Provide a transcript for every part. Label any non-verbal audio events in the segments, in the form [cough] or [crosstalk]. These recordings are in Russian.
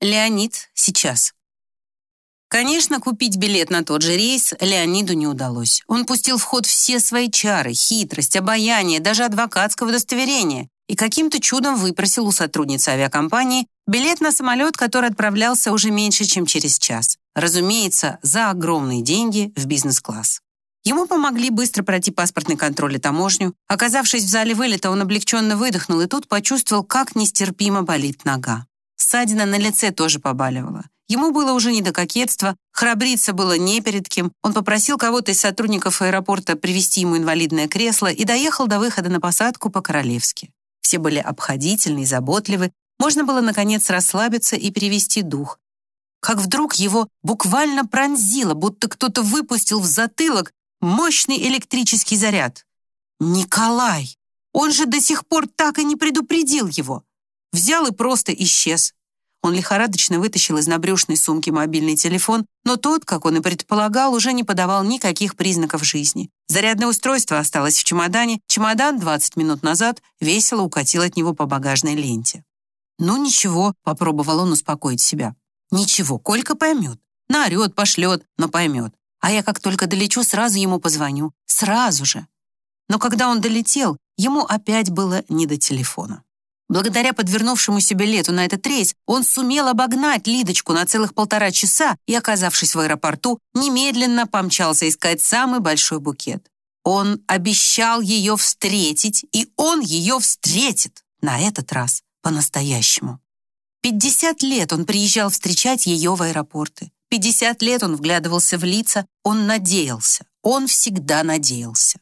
Леонид сейчас. Конечно, купить билет на тот же рейс Леониду не удалось. Он пустил в ход все свои чары, хитрость, обаяние, даже адвокатское удостоверение и каким-то чудом выпросил у сотрудницы авиакомпании билет на самолет, который отправлялся уже меньше, чем через час. Разумеется, за огромные деньги в бизнес-класс. Ему помогли быстро пройти паспортный контроль и таможню. Оказавшись в зале вылета, он облегченно выдохнул и тут почувствовал, как нестерпимо болит нога. Ссадина на лице тоже побаливала. Ему было уже не до кокетства, храбриться было не перед кем. Он попросил кого-то из сотрудников аэропорта привезти ему инвалидное кресло и доехал до выхода на посадку по-королевски. Все были обходительны и заботливы. Можно было, наконец, расслабиться и перевести дух. Как вдруг его буквально пронзило, будто кто-то выпустил в затылок мощный электрический заряд. Николай! Он же до сих пор так и не предупредил его. Взял и просто исчез. Он лихорадочно вытащил из набрюшной сумки мобильный телефон, но тот, как он и предполагал, уже не подавал никаких признаков жизни. Зарядное устройство осталось в чемодане, чемодан 20 минут назад весело укатил от него по багажной ленте. «Ну ничего», — попробовал он успокоить себя. «Ничего, Колька поймет. Наорет, пошлет, но поймет. А я как только долечу, сразу ему позвоню. Сразу же». Но когда он долетел, ему опять было не до телефона. Благодаря подвернувшемуся билету на этот рейс он сумел обогнать Лидочку на целых полтора часа и, оказавшись в аэропорту, немедленно помчался искать самый большой букет. Он обещал ее встретить, и он ее встретит. На этот раз по-настоящему. 50 лет он приезжал встречать ее в аэропорты. 50 лет он вглядывался в лица, он надеялся, он всегда надеялся.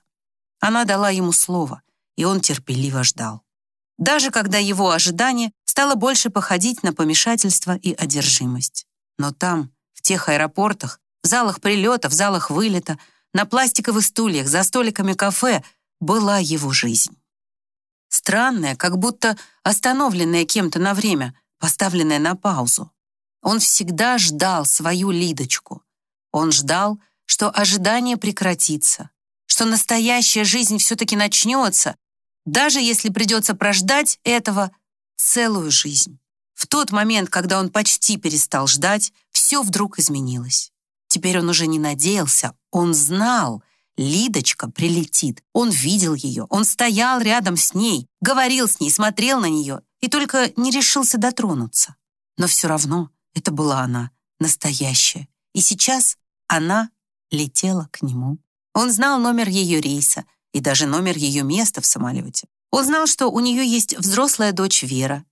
Она дала ему слово, и он терпеливо ждал даже когда его ожидание стало больше походить на помешательство и одержимость. Но там, в тех аэропортах, в залах прилета, в залах вылета, на пластиковых стульях, за столиками кафе была его жизнь. Странная, как будто остановленная кем-то на время, поставленная на паузу. Он всегда ждал свою Лидочку. Он ждал, что ожидание прекратится, что настоящая жизнь все-таки начнется, даже если придется прождать этого целую жизнь. В тот момент, когда он почти перестал ждать, все вдруг изменилось. Теперь он уже не надеялся, он знал, Лидочка прилетит. Он видел ее, он стоял рядом с ней, говорил с ней, смотрел на нее и только не решился дотронуться. Но все равно это была она, настоящая. И сейчас она летела к нему. Он знал номер ее рейса, и даже номер ее места в самолете. Узнал, что у нее есть взрослая дочь Вера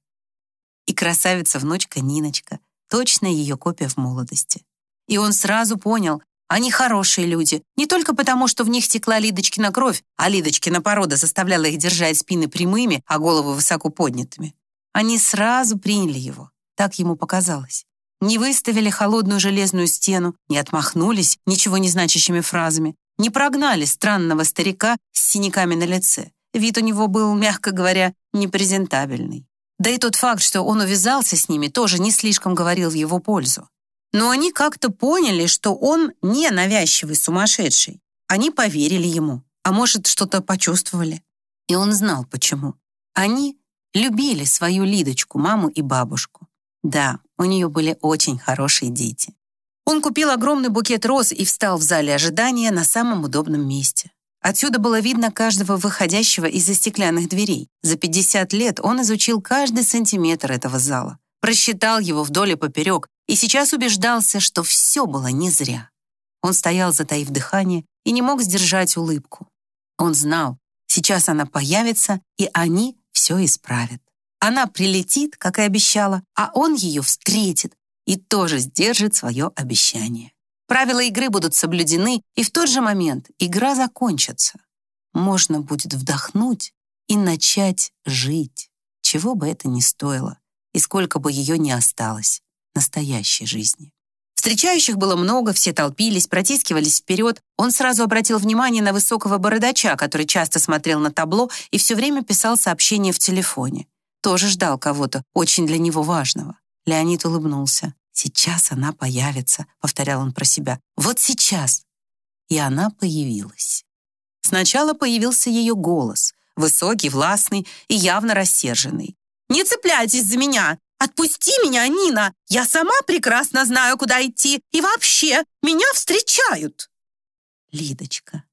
и красавица-внучка Ниночка, точная ее копия в молодости. И он сразу понял, они хорошие люди, не только потому, что в них текла Лидочкина кровь, а Лидочкина порода заставляла их держать спины прямыми, а головы высоко поднятыми. Они сразу приняли его, так ему показалось. Не выставили холодную железную стену, не отмахнулись ничего не значащими фразами, не прогнали странного старика с синяками на лице. Вид у него был, мягко говоря, непрезентабельный. Да и тот факт, что он увязался с ними, тоже не слишком говорил в его пользу. Но они как-то поняли, что он не навязчивый сумасшедший. Они поверили ему, а может, что-то почувствовали. И он знал, почему. Они любили свою Лидочку, маму и бабушку. Да, у нее были очень хорошие дети. Он купил огромный букет роз и встал в зале ожидания на самом удобном месте. Отсюда было видно каждого выходящего из-за стеклянных дверей. За 50 лет он изучил каждый сантиметр этого зала, просчитал его вдоль и поперек и сейчас убеждался, что все было не зря. Он стоял, затаив дыхание, и не мог сдержать улыбку. Он знал, сейчас она появится, и они все исправят. Она прилетит, как и обещала, а он ее встретит, и тоже сдержит свое обещание. Правила игры будут соблюдены, и в тот же момент игра закончится. Можно будет вдохнуть и начать жить, чего бы это ни стоило, и сколько бы ее ни осталось, настоящей жизни. Встречающих было много, все толпились, протискивались вперед. Он сразу обратил внимание на высокого бородача, который часто смотрел на табло и все время писал сообщения в телефоне. Тоже ждал кого-то очень для него важного. Леонид улыбнулся. «Сейчас она появится», — повторял он про себя. «Вот сейчас». И она появилась. Сначала появился ее голос, высокий, властный и явно рассерженный. «Не цепляйтесь за меня! Отпусти меня, Нина! Я сама прекрасно знаю, куда идти. И вообще, меня встречают!» Лидочка.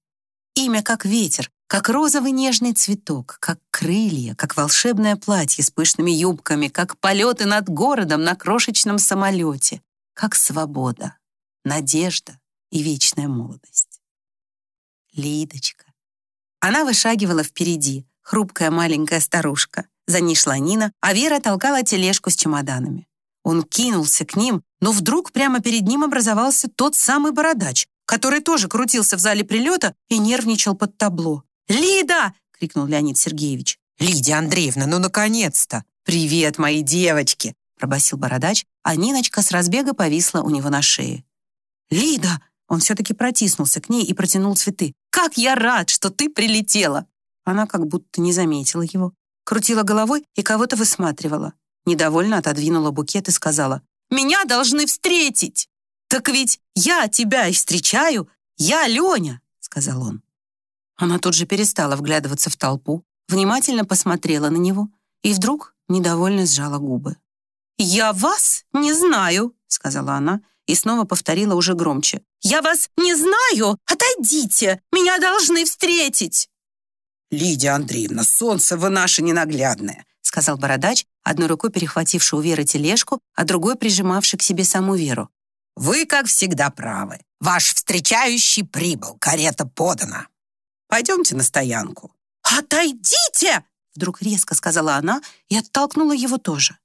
Имя как ветер, как розовый нежный цветок, как крылья, как волшебное платье с пышными юбками, как полеты над городом на крошечном самолете, как свобода, надежда и вечная молодость. Лидочка. Она вышагивала впереди, хрупкая маленькая старушка. За ней шла Нина, а Вера толкала тележку с чемоданами. Он кинулся к ним, но вдруг прямо перед ним образовался тот самый бородач, который тоже крутился в зале прилета и нервничал под табло. «Лида!» — крикнул Леонид Сергеевич. «Лидия Андреевна, ну наконец-то!» «Привет, мои девочки!» — пробасил бородач, а Ниночка с разбега повисла у него на шее. «Лида!» — он все-таки протиснулся к ней и протянул цветы. «Как я рад, что ты прилетела!» Она как будто не заметила его, крутила головой и кого-то высматривала. Недовольно отодвинула букет и сказала, «Меня должны встретить!» «Так ведь я тебя и встречаю! Я Леня!» — сказал он. Она тут же перестала вглядываться в толпу, внимательно посмотрела на него и вдруг недовольно сжала губы. «Я вас не знаю», — сказала она и снова повторила уже громче. «Я вас не знаю! Отойдите! Меня должны встретить!» «Лидия Андреевна, солнце вы наше ненаглядное», — сказал бородач, одной рукой перехвативший у Веры тележку, а другой прижимавший к себе саму Веру. «Вы, как всегда, правы. Ваш встречающий прибыл, карета подана. Пойдемте на стоянку». «Отойдите!» Вдруг резко сказала она и оттолкнула его тоже.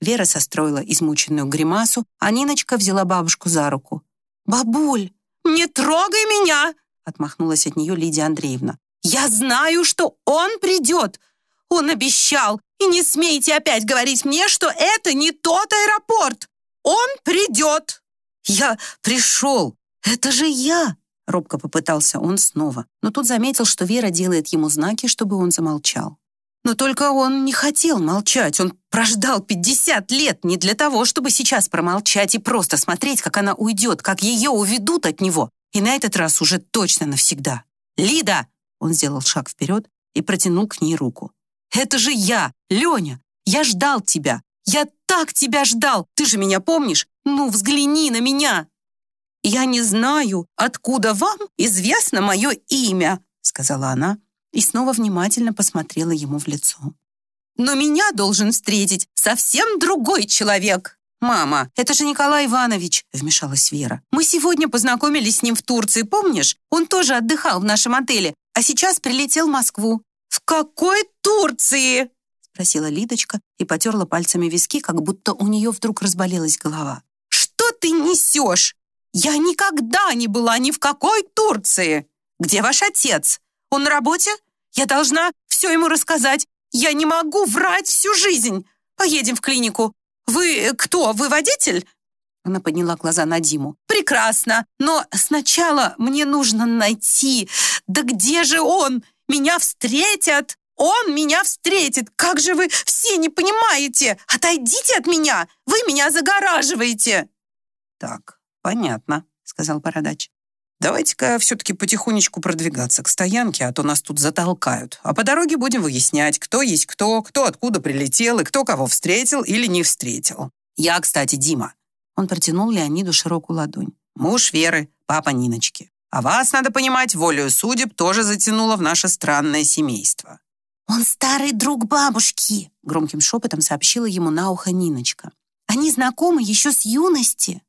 Вера состроила измученную гримасу, а Ниночка взяла бабушку за руку. «Бабуль, не трогай меня!» отмахнулась от нее Лидия Андреевна. «Я знаю, что он придет! Он обещал! И не смейте опять говорить мне, что это не тот аэропорт! Он придет!» «Я пришел! Это же я!» Робко попытался он снова, но тут заметил, что Вера делает ему знаки, чтобы он замолчал. Но только он не хотел молчать. Он прождал 50 лет не для того, чтобы сейчас промолчать и просто смотреть, как она уйдет, как ее уведут от него. И на этот раз уже точно навсегда. «Лида!» Он сделал шаг вперед и протянул к ней руку. «Это же я, Леня! Я ждал тебя! Я так тебя ждал! Ты же меня помнишь? Ну, взгляни на меня!» «Я не знаю, откуда вам известно мое имя», сказала она и снова внимательно посмотрела ему в лицо. «Но меня должен встретить совсем другой человек!» «Мама, это же Николай Иванович», — вмешалась Вера. «Мы сегодня познакомились с ним в Турции, помнишь? Он тоже отдыхал в нашем отеле, а сейчас прилетел в Москву». «В какой Турции?» — спросила Лидочка и потерла пальцами виски, как будто у нее вдруг разболелась голова. «Что ты несешь? Я никогда не была ни в какой Турции! Где ваш отец? Он на работе? Я должна все ему рассказать. Я не могу врать всю жизнь. Поедем в клинику. Вы кто? Вы водитель?» Она подняла глаза на Диму. «Прекрасно, но сначала мне нужно найти. Да где же он? Меня встретят! Он меня встретит! Как же вы все не понимаете? Отойдите от меня! Вы меня загораживаете!» «Так, понятно», — сказал Бородач. «Давайте-ка все-таки потихонечку продвигаться к стоянке, а то нас тут затолкают. А по дороге будем выяснять, кто есть кто, кто откуда прилетел и кто кого встретил или не встретил. Я, кстати, Дима, он протянул Леониду широкую ладонь. «Муж Веры, папа Ниночки. А вас, надо понимать, волею судеб тоже затянуло в наше странное семейство». «Он старый друг бабушки», — громким шепотом сообщила ему на ухо Ниночка. «Они знакомы еще с юности».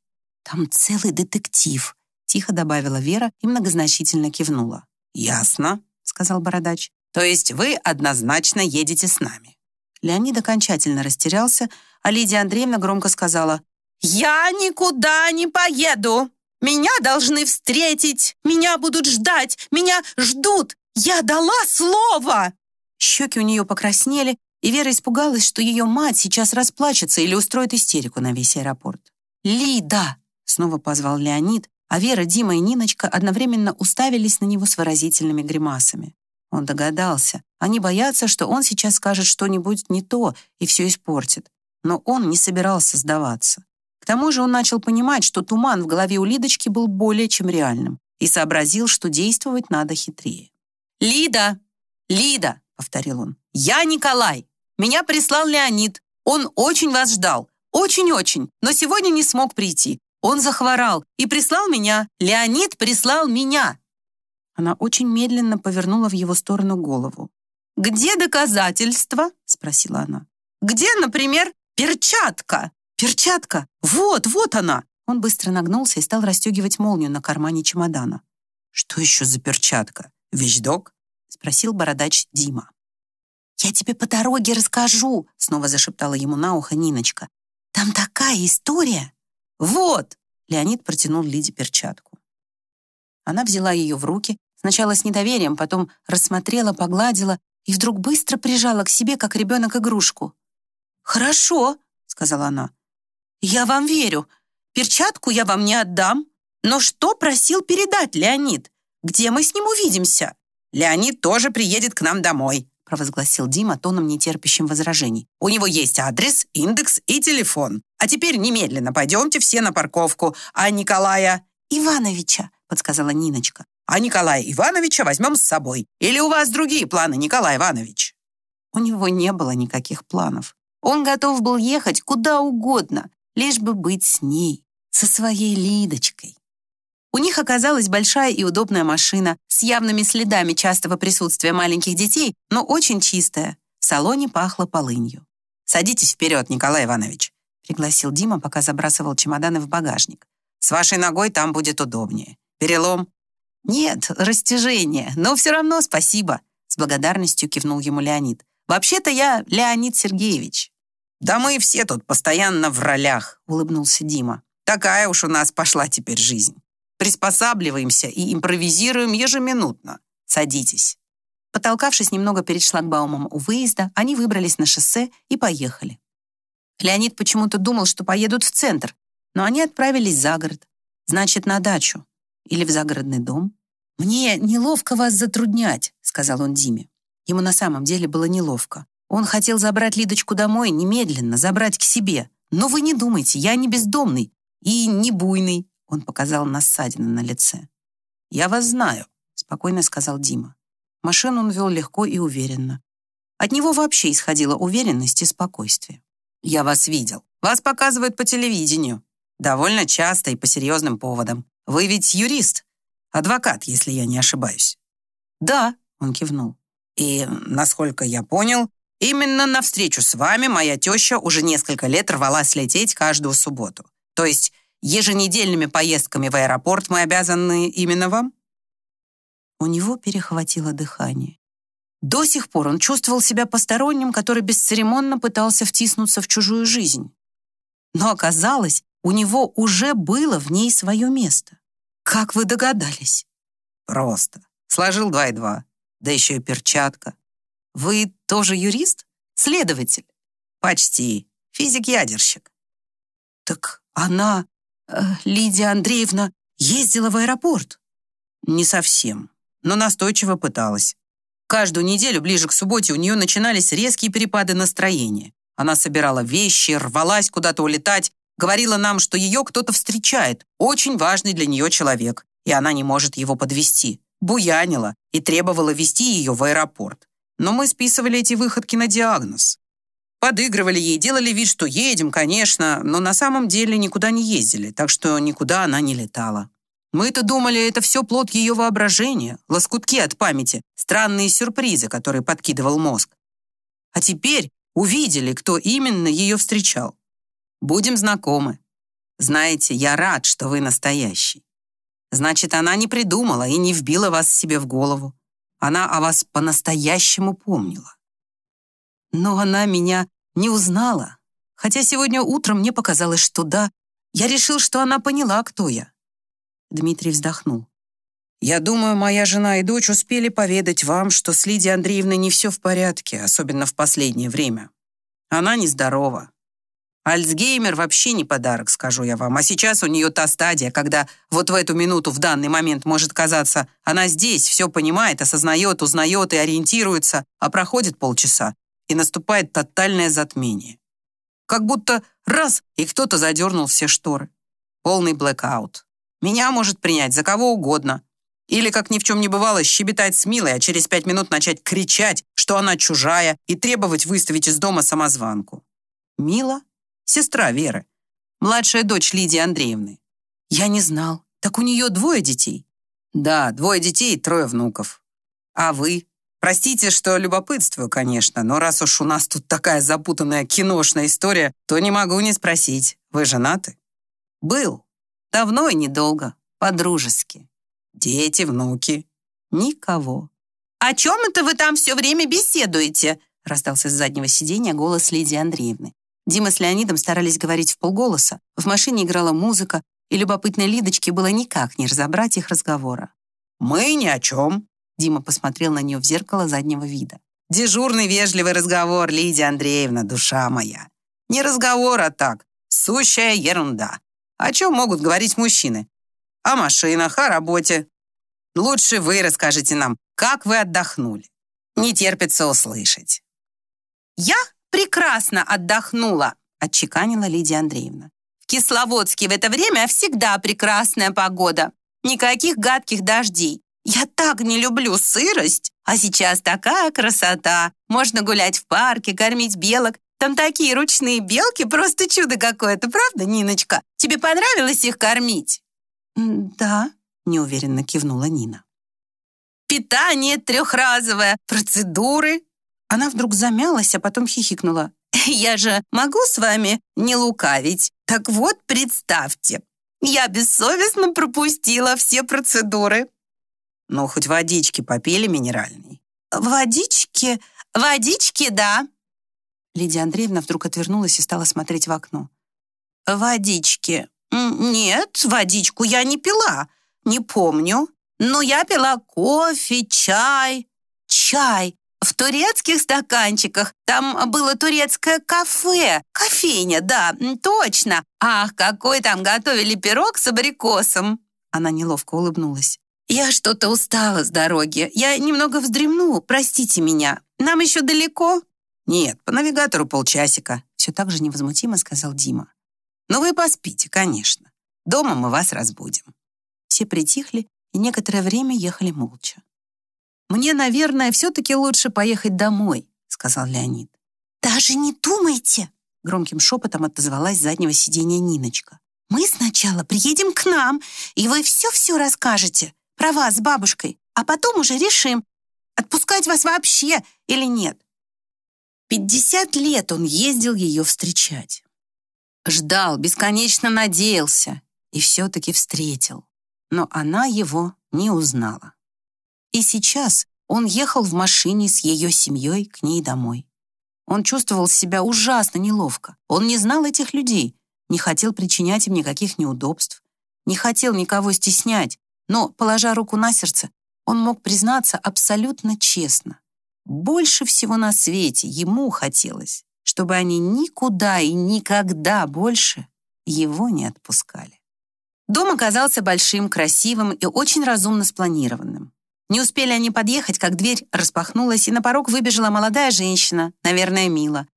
«Там целый детектив», — тихо добавила Вера и многозначительно кивнула. «Ясно», — сказал Бородач. «То есть вы однозначно едете с нами?» Леонид окончательно растерялся, а Лидия Андреевна громко сказала «Я никуда не поеду! Меня должны встретить! Меня будут ждать! Меня ждут! Я дала слово!» Щеки у нее покраснели, и Вера испугалась, что ее мать сейчас расплачется или устроит истерику на весь аэропорт. «Лида!» — снова позвал Леонид, а Вера, Дима и Ниночка одновременно уставились на него с выразительными гримасами. Он догадался. Они боятся, что он сейчас скажет что-нибудь не то и все испортит. Но он не собирался сдаваться. К тому же он начал понимать, что туман в голове у Лидочки был более чем реальным и сообразил, что действовать надо хитрее. «Лида! Лида!» — повторил он. «Я Николай! Меня прислал Леонид. Он очень вас ждал. Очень-очень. Но сегодня не смог прийти. Он захворал и прислал меня. Леонид прислал меня». Она очень медленно повернула в его сторону голову. «Где доказательства?» — спросила она. «Где, например, перчатка?» «Перчатка! Вот, вот она!» Он быстро нагнулся и стал расстегивать молнию на кармане чемодана. «Что еще за перчатка? Вещдок?» — спросил бородач Дима. «Я тебе по дороге расскажу», — снова зашептала ему на ухо Ниночка. «Там такая история!» «Вот!» — Леонид протянул Лиде перчатку. Она взяла ее в руки, сначала с недоверием, потом рассмотрела, погладила и вдруг быстро прижала к себе, как ребенок, игрушку. «Хорошо», — сказала она. «Я вам верю. Перчатку я вам не отдам. Но что просил передать Леонид? Где мы с ним увидимся?» «Леонид тоже приедет к нам домой», — провозгласил Дима тоном нетерпящим возражений. «У него есть адрес, индекс и телефон. А теперь немедленно пойдемте все на парковку. А Николая...» «Ивановича», — подсказала Ниночка. «А Николая Ивановича возьмем с собой. Или у вас другие планы, Николай Иванович?» У него не было никаких планов. Он готов был ехать куда угодно, лишь бы быть с ней, со своей Лидочкой. У них оказалась большая и удобная машина с явными следами частого присутствия маленьких детей, но очень чистая. В салоне пахло полынью. «Садитесь вперед, Николай Иванович», — пригласил Дима, пока забрасывал чемоданы в багажник. «С вашей ногой там будет удобнее. Перелом?» «Нет, растяжение, но все равно спасибо», — с благодарностью кивнул ему Леонид. «Вообще-то я Леонид Сергеевич». «Да мы все тут постоянно в ролях», — улыбнулся Дима. «Такая уж у нас пошла теперь жизнь. Приспосабливаемся и импровизируем ежеминутно. Садитесь». Потолкавшись немного перед шлагбаумом у выезда, они выбрались на шоссе и поехали. Леонид почему-то думал, что поедут в центр, но они отправились за город. Значит, на дачу. Или в загородный дом. «Мне неловко вас затруднять», — сказал он Диме. Ему на самом деле было неловко. Он хотел забрать Лидочку домой немедленно, забрать к себе. Но вы не думайте, я не бездомный и не буйный, он показал на ссадины на лице. «Я вас знаю», — спокойно сказал Дима. Машину он вел легко и уверенно. От него вообще исходила уверенность и спокойствие. «Я вас видел. Вас показывают по телевидению. Довольно часто и по серьезным поводам. Вы ведь юрист. Адвокат, если я не ошибаюсь». «Да», — он кивнул. «И, насколько я понял, Именно на встречу с вами моя теща уже несколько лет рвалась лететь каждую субботу. То есть еженедельными поездками в аэропорт мы обязаны именно вам? У него перехватило дыхание. До сих пор он чувствовал себя посторонним, который бесцеремонно пытался втиснуться в чужую жизнь. Но оказалось, у него уже было в ней свое место. Как вы догадались? Просто. Сложил два и два. Да еще и перчатка. Вы тоже юрист? Следователь? Почти. Физик-ядерщик. Так она, Лидия Андреевна, ездила в аэропорт? Не совсем, но настойчиво пыталась. Каждую неделю ближе к субботе у нее начинались резкие перепады настроения. Она собирала вещи, рвалась куда-то улетать, говорила нам, что ее кто-то встречает, очень важный для нее человек, и она не может его подвести. Буянила и требовала вести ее в аэропорт. Но мы списывали эти выходки на диагноз. Подыгрывали ей, делали вид, что едем, конечно, но на самом деле никуда не ездили, так что никуда она не летала. Мы-то думали, это все плод ее воображения, лоскутки от памяти, странные сюрпризы, которые подкидывал мозг. А теперь увидели, кто именно ее встречал. Будем знакомы. Знаете, я рад, что вы настоящий. Значит, она не придумала и не вбила вас себе в голову. Она о вас по-настоящему помнила. Но она меня не узнала. Хотя сегодня утром мне показалось, что да. Я решил, что она поняла, кто я. Дмитрий вздохнул. «Я думаю, моя жена и дочь успели поведать вам, что с Лидией Андреевной не все в порядке, особенно в последнее время. Она нездорова. Альцгеймер вообще не подарок, скажу я вам. А сейчас у нее та стадия, когда вот в эту минуту, в данный момент, может казаться, она здесь, все понимает, осознает, узнает и ориентируется, а проходит полчаса, и наступает тотальное затмение. Как будто раз, и кто-то задернул все шторы. Полный блэкаут. Меня может принять за кого угодно. Или, как ни в чем не бывало, щебетать с Милой, а через пять минут начать кричать, что она чужая, и требовать выставить из дома самозванку. Мила? Сестра Веры. Младшая дочь Лидии Андреевны. Я не знал. Так у нее двое детей? Да, двое детей и трое внуков. А вы? Простите, что любопытствую, конечно, но раз уж у нас тут такая запутанная киношная история, то не могу не спросить. Вы женаты? Был. Давно и недолго. По-дружески. Дети, внуки. Никого. «О чем это вы там все время беседуете?» раздался с заднего сиденья голос Лидии Андреевны. Дима с Леонидом старались говорить в полголоса. В машине играла музыка, и любопытной Лидочке было никак не разобрать их разговора. «Мы ни о чем», Дима посмотрел на нее в зеркало заднего вида. «Дежурный вежливый разговор, Лидия Андреевна, душа моя. Не разговор, а так, сущая ерунда. О чем могут говорить мужчины? О машинах, о работе. Лучше вы расскажите нам, как вы отдохнули. Не терпится услышать». «Я прекрасно отдохнула», отчеканила Лидия Андреевна. «В Кисловодске в это время всегда прекрасная погода. Никаких гадких дождей. Я так не люблю сырость, а сейчас такая красота. Можно гулять в парке, кормить белок. Там такие ручные белки, просто чудо какое-то, правда, Ниночка? Тебе понравилось их кормить?» «Да», — неуверенно кивнула Нина. «Питание трехразовое, процедуры». Она вдруг замялась, а потом хихикнула. [laughs] «Я же могу с вами не лукавить. Так вот, представьте, я бессовестно пропустила все процедуры. Ну, хоть водички попили минеральной. Водички? Водички, да. Лидия Андреевна вдруг отвернулась и стала смотреть в окно. Водички. Нет, водичку я не пила. Не помню. Но я пила кофе, чай. Чай. В турецких стаканчиках. Там было турецкое кафе. Кофейня, да, точно. Ах, какой там готовили пирог с абрикосом. Она неловко улыбнулась. «Я что-то устала с дороги. Я немного вздремну, простите меня. Нам еще далеко?» «Нет, по навигатору полчасика», все так же невозмутимо сказал Дима. «Ну вы поспите, конечно. Дома мы вас разбудим». Все притихли и некоторое время ехали молча. «Мне, наверное, все-таки лучше поехать домой», сказал Леонид. «Даже не думайте!» громким шепотом отозвалась с заднего сиденья Ниночка. «Мы сначала приедем к нам, и вы все-все расскажете про вас с бабушкой, а потом уже решим, отпускать вас вообще или нет. Пятьдесят лет он ездил ее встречать. Ждал, бесконечно надеялся и все-таки встретил. Но она его не узнала. И сейчас он ехал в машине с ее семьей к ней домой. Он чувствовал себя ужасно неловко. Он не знал этих людей, не хотел причинять им никаких неудобств, не хотел никого стеснять, но, положа руку на сердце, он мог признаться абсолютно честно. Больше всего на свете ему хотелось, чтобы они никуда и никогда больше его не отпускали. Дом оказался большим, красивым и очень разумно спланированным. Не успели они подъехать, как дверь распахнулась, и на порог выбежала молодая женщина, наверное, Мила.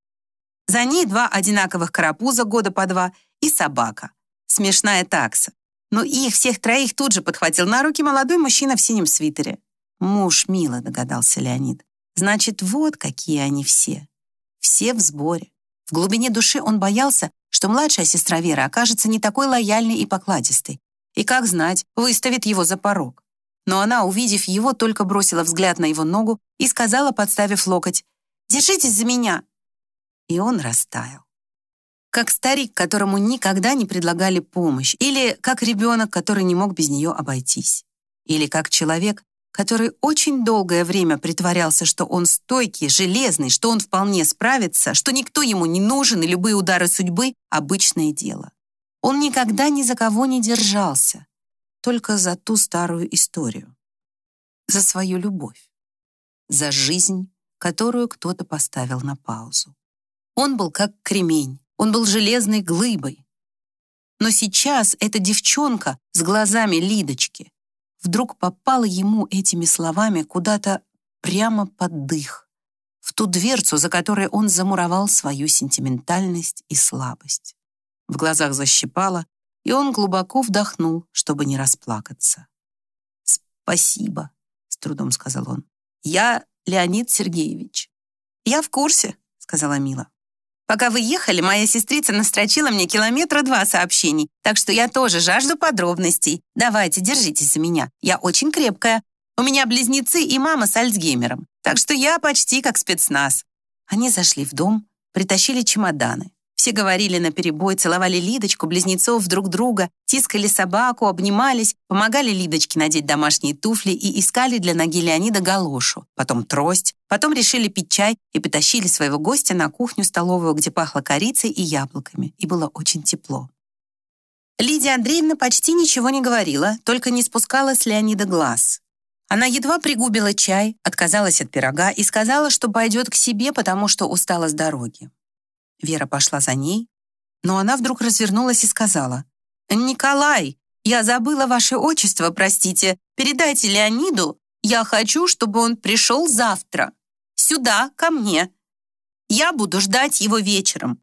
За ней два одинаковых карапуза года по два и собака. Смешная такса. Но их всех троих тут же подхватил на руки молодой мужчина в синем свитере. Муж Мила, догадался Леонид. Значит, вот какие они все. Все в сборе. В глубине души он боялся, что младшая сестра Вера окажется не такой лояльной и покладистой. И, как знать, выставит его за порог. Но она, увидев его, только бросила взгляд на его ногу и сказала, подставив локоть, «Держитесь за меня!» И он растаял как старик, которому никогда не предлагали помощь, или как ребенок, который не мог без нее обойтись, или как человек, который очень долгое время притворялся, что он стойкий, железный, что он вполне справится, что никто ему не нужен, и любые удары судьбы — обычное дело. Он никогда ни за кого не держался, только за ту старую историю, за свою любовь, за жизнь, которую кто-то поставил на паузу. Он был как кремень, он был железной глыбой. Но сейчас эта девчонка с глазами Лидочки вдруг попала ему этими словами куда-то прямо под дых, в ту дверцу, за которой он замуровал свою сентиментальность и слабость. В глазах защипало, и он глубоко вдохнул, чтобы не расплакаться. «Спасибо», — с трудом сказал он. «Я Леонид Сергеевич». «Я в курсе», — сказала Мила. Пока вы ехали, моя сестрица настрочила мне километра два сообщений, так что я тоже жажду подробностей. Давайте, держитесь за меня. Я очень крепкая. У меня близнецы и мама с Альцгеймером, так что я почти как спецназ». Они зашли в дом, притащили чемоданы. Все говорили наперебой, целовали Лидочку, близнецов друг друга, тискали собаку, обнимались, помогали Лидочке надеть домашние туфли и искали для ноги Леонида галошу, потом трость, потом решили пить чай и потащили своего гостя на кухню-столовую, где пахло корицей и яблоками, и было очень тепло. Лидия Андреевна почти ничего не говорила, только не спускала с Леонида глаз. Она едва пригубила чай, отказалась от пирога и сказала, что пойдет к себе, потому что устала с дороги. Вера пошла за ней, но она вдруг развернулась и сказала, «Николай, я забыла ваше отчество, простите. Передайте Леониду, я хочу, чтобы он пришел завтра. Сюда, ко мне. Я буду ждать его вечером».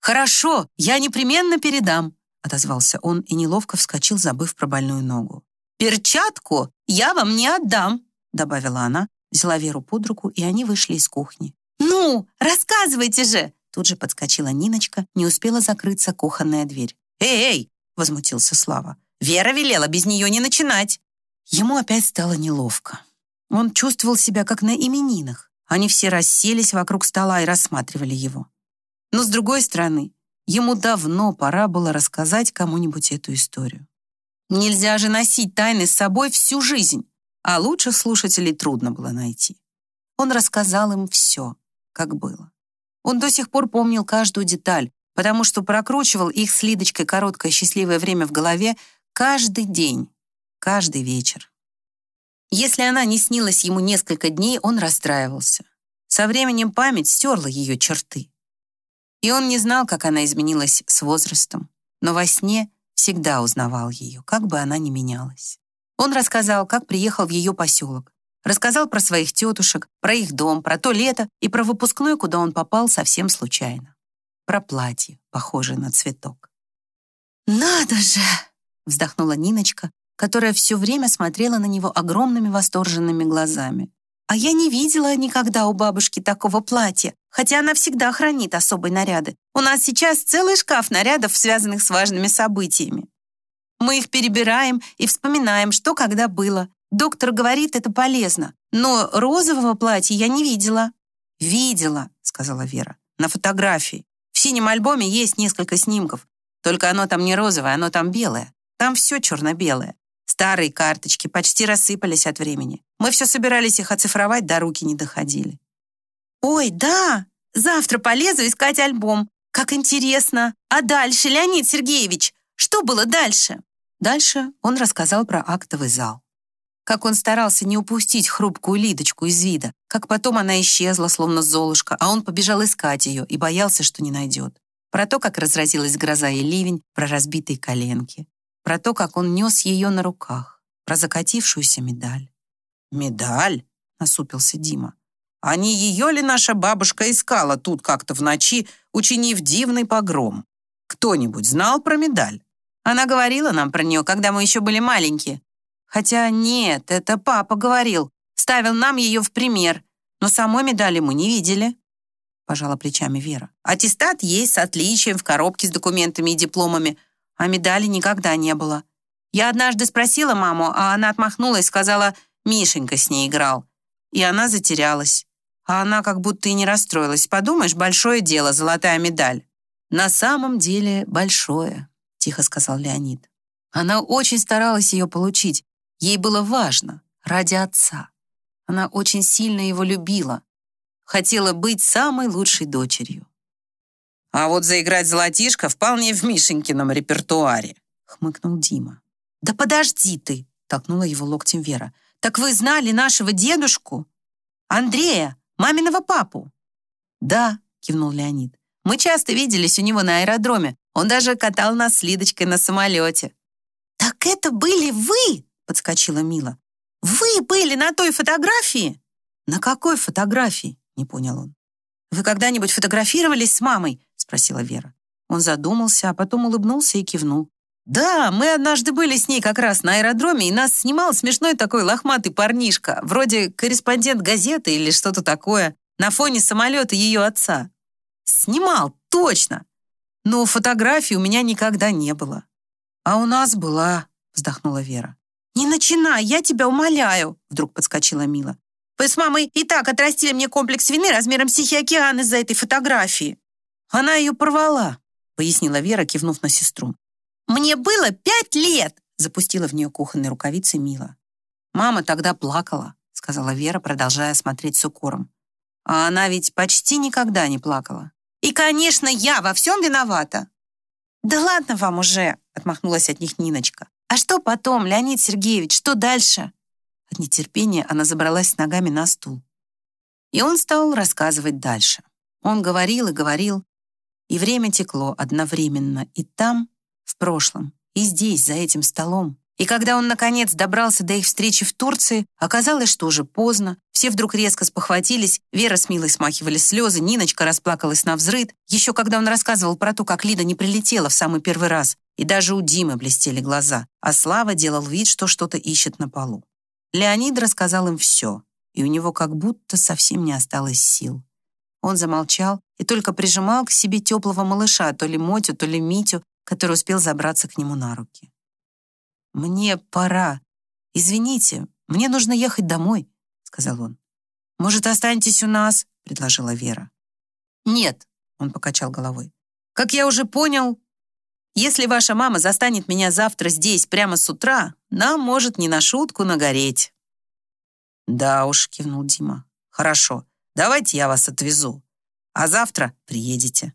«Хорошо, я непременно передам», отозвался он и неловко вскочил, забыв про больную ногу. «Перчатку я вам не отдам», добавила она, взяла Веру под руку, и они вышли из кухни. «Ну, рассказывайте же!» Тут же подскочила Ниночка, не успела закрыться кухонная дверь. «Эй, эй!» — возмутился Слава. «Вера велела без нее не начинать!» Ему опять стало неловко. Он чувствовал себя как на именинах. Они все расселись вокруг стола и рассматривали его. Но, с другой стороны, ему давно пора было рассказать кому-нибудь эту историю. Нельзя же носить тайны с собой всю жизнь, а лучше слушателей трудно было найти. Он рассказал им все, как было. Он до сих пор помнил каждую деталь, потому что прокручивал их с Лидочкой короткое счастливое время в голове каждый день, каждый вечер. Если она не снилась ему несколько дней, он расстраивался. Со временем память стерла ее черты. И он не знал, как она изменилась с возрастом, но во сне всегда узнавал ее, как бы она ни менялась. Он рассказал, как приехал в ее поселок, Рассказал про своих тетушек, про их дом, про то лето и про выпускной, куда он попал совсем случайно. Про платье, похожее на цветок. «Надо же!» — вздохнула Ниночка, которая все время смотрела на него огромными восторженными глазами. «А я не видела никогда у бабушки такого платья, хотя она всегда хранит особые наряды. У нас сейчас целый шкаф нарядов, связанных с важными событиями. Мы их перебираем и вспоминаем, что когда было. Доктор говорит, это полезно, но розового платья я не видела». «Видела», — сказала Вера, — «на фотографии. В синем альбоме есть несколько снимков, только оно там не розовое, оно там белое. Там все черно-белое. Старые карточки почти рассыпались от времени. Мы все собирались их оцифровать, до руки не доходили». «Ой, да! Завтра полезу искать альбом. Как интересно! А дальше, Леонид Сергеевич, что было дальше?» Дальше он рассказал про актовый зал как он старался не упустить хрупкую Лидочку из вида, как потом она исчезла, словно золушка, а он побежал искать ее и боялся, что не найдет. Про то, как разразилась гроза и ливень, про разбитые коленки, про то, как он нес ее на руках, про закатившуюся медаль. «Медаль?» — насупился Дима. «А не ее ли наша бабушка искала тут как-то в ночи, учинив дивный погром? Кто-нибудь знал про медаль?» Она говорила нам про нее, когда мы еще были маленькие, Хотя нет, это папа говорил, ставил нам ее в пример, но самой медали мы не видели. Пожала плечами Вера. Аттестат есть с отличием в коробке с документами и дипломами, а медали никогда не было. Я однажды спросила маму, а она отмахнулась и сказала, Мишенька с ней играл. И она затерялась. А она как будто и не расстроилась. Подумаешь, большое дело, золотая медаль. На самом деле большое, тихо сказал Леонид. Она очень старалась ее получить, Ей было важно, ради отца. Она очень сильно его любила. Хотела быть самой лучшей дочерью. «А вот заиграть золотишко вполне в Мишенькином репертуаре», хмыкнул Дима. «Да подожди ты!» толкнула его локтем Вера. «Так вы знали нашего дедушку? Андрея, маминого папу?» «Да», кивнул Леонид. «Мы часто виделись у него на аэродроме. Он даже катал нас с Лидочкой на самолете». «Так это были вы!» Подскочила Мила. «Вы были на той фотографии?» «На какой фотографии?» — не понял он. «Вы когда-нибудь фотографировались с мамой?» — спросила Вера. Он задумался, а потом улыбнулся и кивнул. «Да, мы однажды были с ней как раз на аэродроме, и нас снимал смешной такой лохматый парнишка, вроде корреспондент газеты или что-то такое, на фоне самолета ее отца. Снимал, точно. Но фотографий у меня никогда не было. А у нас была, вздохнула Вера. «Не начинай, я тебя умоляю!» Вдруг подскочила Мила. «Вы с мамой и так отрастили мне комплекс вины размером Тихий океан из-за этой фотографии». «Она ее порвала», пояснила Вера, кивнув на сестру. «Мне было пять лет!» запустила в нее кухонной рукавицей Мила. «Мама тогда плакала», сказала Вера, продолжая смотреть с укором. «А она ведь почти никогда не плакала». «И, конечно, я во всем виновата!» «Да ладно вам уже!» отмахнулась от них Ниночка. «А что потом, Леонид Сергеевич, что дальше?» От нетерпения она забралась ногами на стул. И он стал рассказывать дальше. Он говорил и говорил, и время текло одновременно и там, в прошлом, и здесь, за этим столом. И когда он, наконец, добрался до их встречи в Турции, оказалось, что уже поздно. Все вдруг резко спохватились, Вера с Милой смахивали слезы, Ниночка расплакалась на взрыд. Еще когда он рассказывал про то, как Лида не прилетела в самый первый раз, и даже у Димы блестели глаза, а Слава делал вид, что что-то ищет на полу. Леонид рассказал им все, и у него как будто совсем не осталось сил. Он замолчал и только прижимал к себе теплого малыша, то ли Мотю, то ли Митю, который успел забраться к нему на руки. «Мне пора. Извините, мне нужно ехать домой», — сказал он. «Может, останетесь у нас?» — предложила Вера. «Нет», — он покачал головой. «Как я уже понял, если ваша мама застанет меня завтра здесь прямо с утра, нам может не на шутку нагореть». «Да уж», — кивнул Дима. «Хорошо, давайте я вас отвезу, а завтра приедете».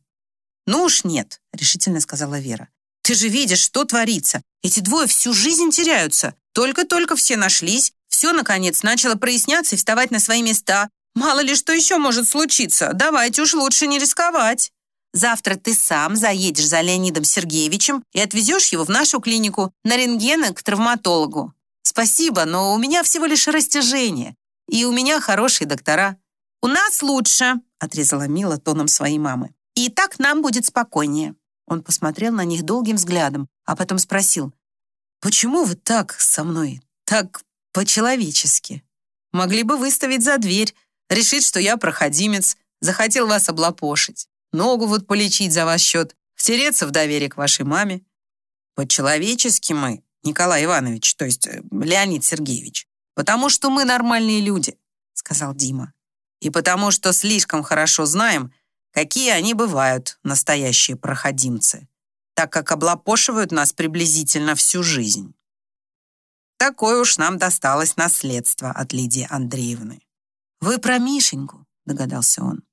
«Ну уж нет», — решительно сказала Вера. «Ты же видишь, что творится. Эти двое всю жизнь теряются. Только-только все нашлись, все, наконец, начало проясняться и вставать на свои места. Мало ли что еще может случиться. Давайте уж лучше не рисковать». Завтра ты сам заедешь за Леонидом Сергеевичем и отвезешь его в нашу клинику на рентгены к травматологу. Спасибо, но у меня всего лишь растяжение. И у меня хорошие доктора. У нас лучше, отрезала Мила тоном своей мамы. И так нам будет спокойнее. Он посмотрел на них долгим взглядом, а потом спросил, «Почему вы так со мной, так по-человечески? Могли бы выставить за дверь, решить, что я проходимец, захотел вас облапошить ногу вот полечить за ваш счет, втереться в доверие к вашей маме. По-человечески мы, Николай Иванович, то есть э, Леонид Сергеевич, потому что мы нормальные люди, сказал Дима. И потому что слишком хорошо знаем, какие они бывают, настоящие проходимцы, так как облапошивают нас приблизительно всю жизнь. Такое уж нам досталось наследство от Лидии Андреевны. «Вы про Мишеньку», — догадался он.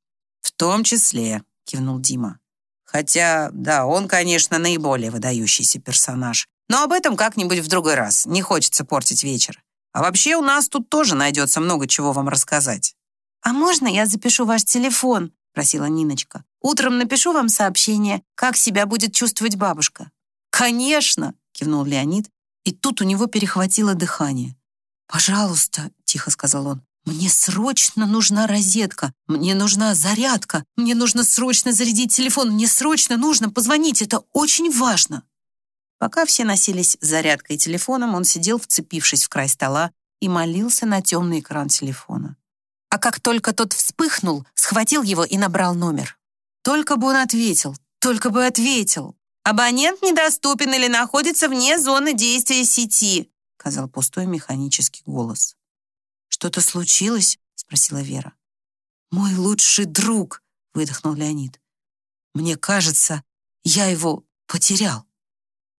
«В том числе», кивнул Дима. Хотя, да, он, конечно, наиболее выдающийся персонаж. Но об этом как-нибудь в другой раз. Не хочется портить вечер. А вообще у нас тут тоже найдется много чего вам рассказать. «А можно я запишу ваш телефон?» — просила Ниночка. «Утром напишу вам сообщение, как себя будет чувствовать бабушка». «Конечно!» — кивнул Леонид, и тут у него перехватило дыхание. «Пожалуйста», — тихо сказал он, мне срочно нужна розетка, мне нужна зарядка, мне нужно срочно зарядить телефон, мне срочно нужно позвонить, это очень важно. Пока все носились зарядкой и телефоном, он сидел, вцепившись в край стола, и молился на темный экран телефона. А как только тот вспыхнул, схватил его и набрал номер. Только бы он ответил, только бы ответил. «Абонент недоступен или находится вне зоны действия сети», сказал пустой механический голос. «Что-то случилось?» — спросила Вера. «Мой лучший друг», — выдохнул Леонид. «Мне кажется, я его потерял».